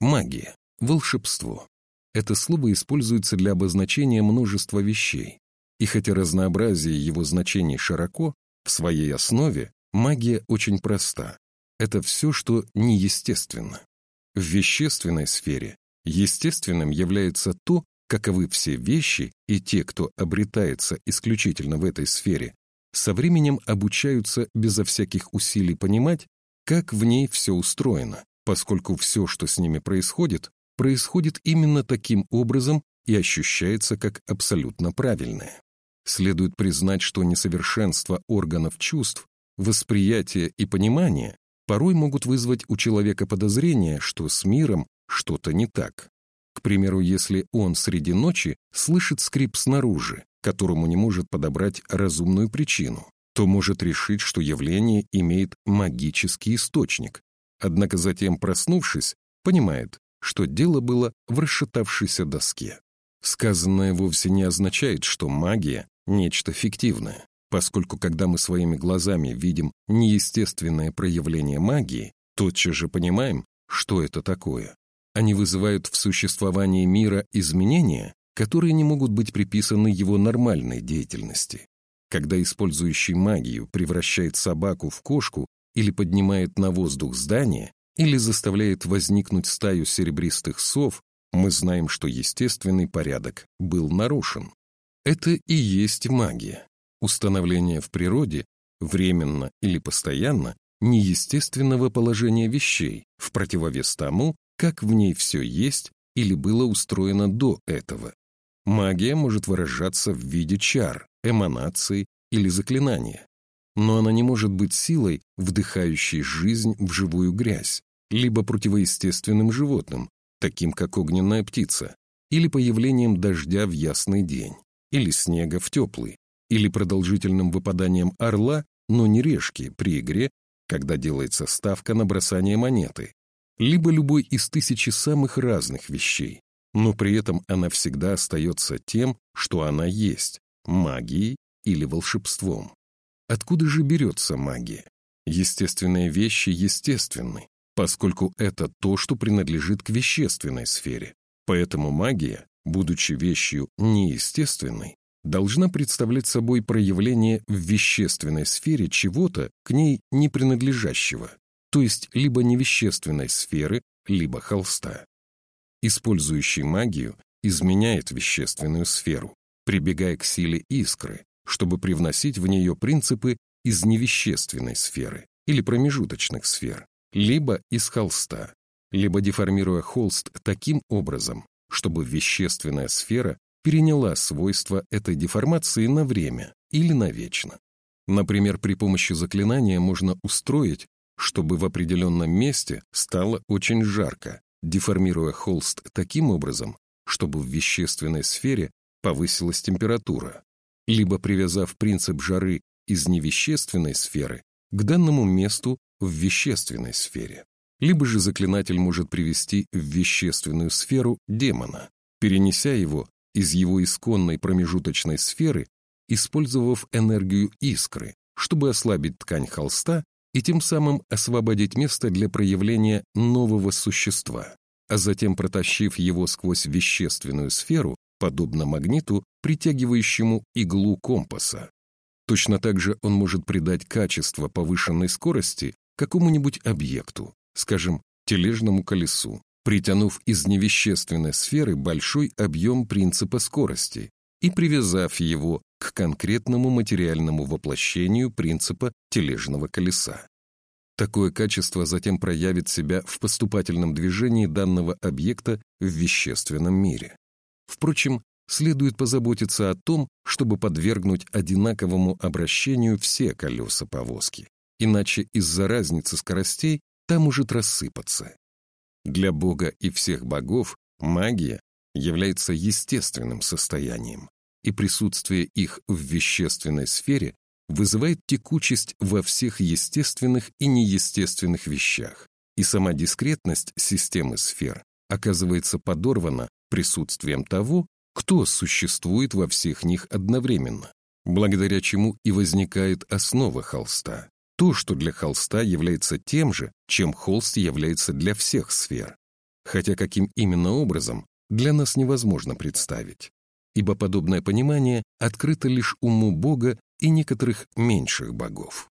Магия, волшебство. Это слово используется для обозначения множества вещей. И хотя разнообразие его значений широко, в своей основе магия очень проста. Это все, что неестественно. В вещественной сфере естественным является то, каковы все вещи и те, кто обретается исключительно в этой сфере, со временем обучаются безо всяких усилий понимать, как в ней все устроено, поскольку все, что с ними происходит, происходит именно таким образом и ощущается как абсолютно правильное. Следует признать, что несовершенство органов чувств, восприятия и понимания порой могут вызвать у человека подозрение, что с миром что-то не так. К примеру, если он среди ночи слышит скрип снаружи, которому не может подобрать разумную причину, то может решить, что явление имеет магический источник. Однако затем, проснувшись, понимает, что дело было в расшатавшейся доске. Сказанное вовсе не означает, что магия — нечто фиктивное, поскольку когда мы своими глазами видим неестественное проявление магии, тотчас же понимаем, что это такое. Они вызывают в существовании мира изменения, которые не могут быть приписаны его нормальной деятельности. Когда использующий магию превращает собаку в кошку или поднимает на воздух здание, или заставляет возникнуть стаю серебристых сов, мы знаем, что естественный порядок был нарушен. Это и есть магия. Установление в природе, временно или постоянно, неестественного положения вещей, в противовес тому, как в ней все есть или было устроено до этого. Магия может выражаться в виде чар, эманаций или заклинания. Но она не может быть силой, вдыхающей жизнь в живую грязь, либо противоестественным животным, таким как огненная птица, или появлением дождя в ясный день, или снега в теплый, или продолжительным выпаданием орла, но не решки при игре, когда делается ставка на бросание монеты, либо любой из тысячи самых разных вещей, но при этом она всегда остается тем, что она есть – магией или волшебством. Откуда же берется магия? Естественные вещи естественны, поскольку это то, что принадлежит к вещественной сфере. Поэтому магия, будучи вещью неестественной, должна представлять собой проявление в вещественной сфере чего-то к ней не принадлежащего то есть либо невещественной сферы, либо холста. Использующий магию изменяет вещественную сферу, прибегая к силе искры, чтобы привносить в нее принципы из невещественной сферы или промежуточных сфер, либо из холста, либо деформируя холст таким образом, чтобы вещественная сфера переняла свойства этой деформации на время или навечно. Например, при помощи заклинания можно устроить, чтобы в определенном месте стало очень жарко, деформируя холст таким образом, чтобы в вещественной сфере повысилась температура, либо привязав принцип жары из невещественной сферы к данному месту в вещественной сфере. Либо же заклинатель может привести в вещественную сферу демона, перенеся его из его исконной промежуточной сферы, использовав энергию искры, чтобы ослабить ткань холста и тем самым освободить место для проявления нового существа, а затем протащив его сквозь вещественную сферу, подобно магниту, притягивающему иглу компаса. Точно так же он может придать качество повышенной скорости какому-нибудь объекту, скажем, тележному колесу, притянув из невещественной сферы большой объем принципа скорости и привязав его к конкретному материальному воплощению принципа тележного колеса. Такое качество затем проявит себя в поступательном движении данного объекта в вещественном мире. Впрочем, следует позаботиться о том, чтобы подвергнуть одинаковому обращению все колеса повозки, иначе из-за разницы скоростей там может рассыпаться. Для Бога и всех богов магия является естественным состоянием, и присутствие их в вещественной сфере вызывает текучесть во всех естественных и неестественных вещах, и сама дискретность системы сфер оказывается подорвана присутствием того, кто существует во всех них одновременно, благодаря чему и возникает основа холста, то, что для холста является тем же, чем холст является для всех сфер. хотя каким именно образом для нас невозможно представить, ибо подобное понимание открыто лишь уму Бога и некоторых меньших богов.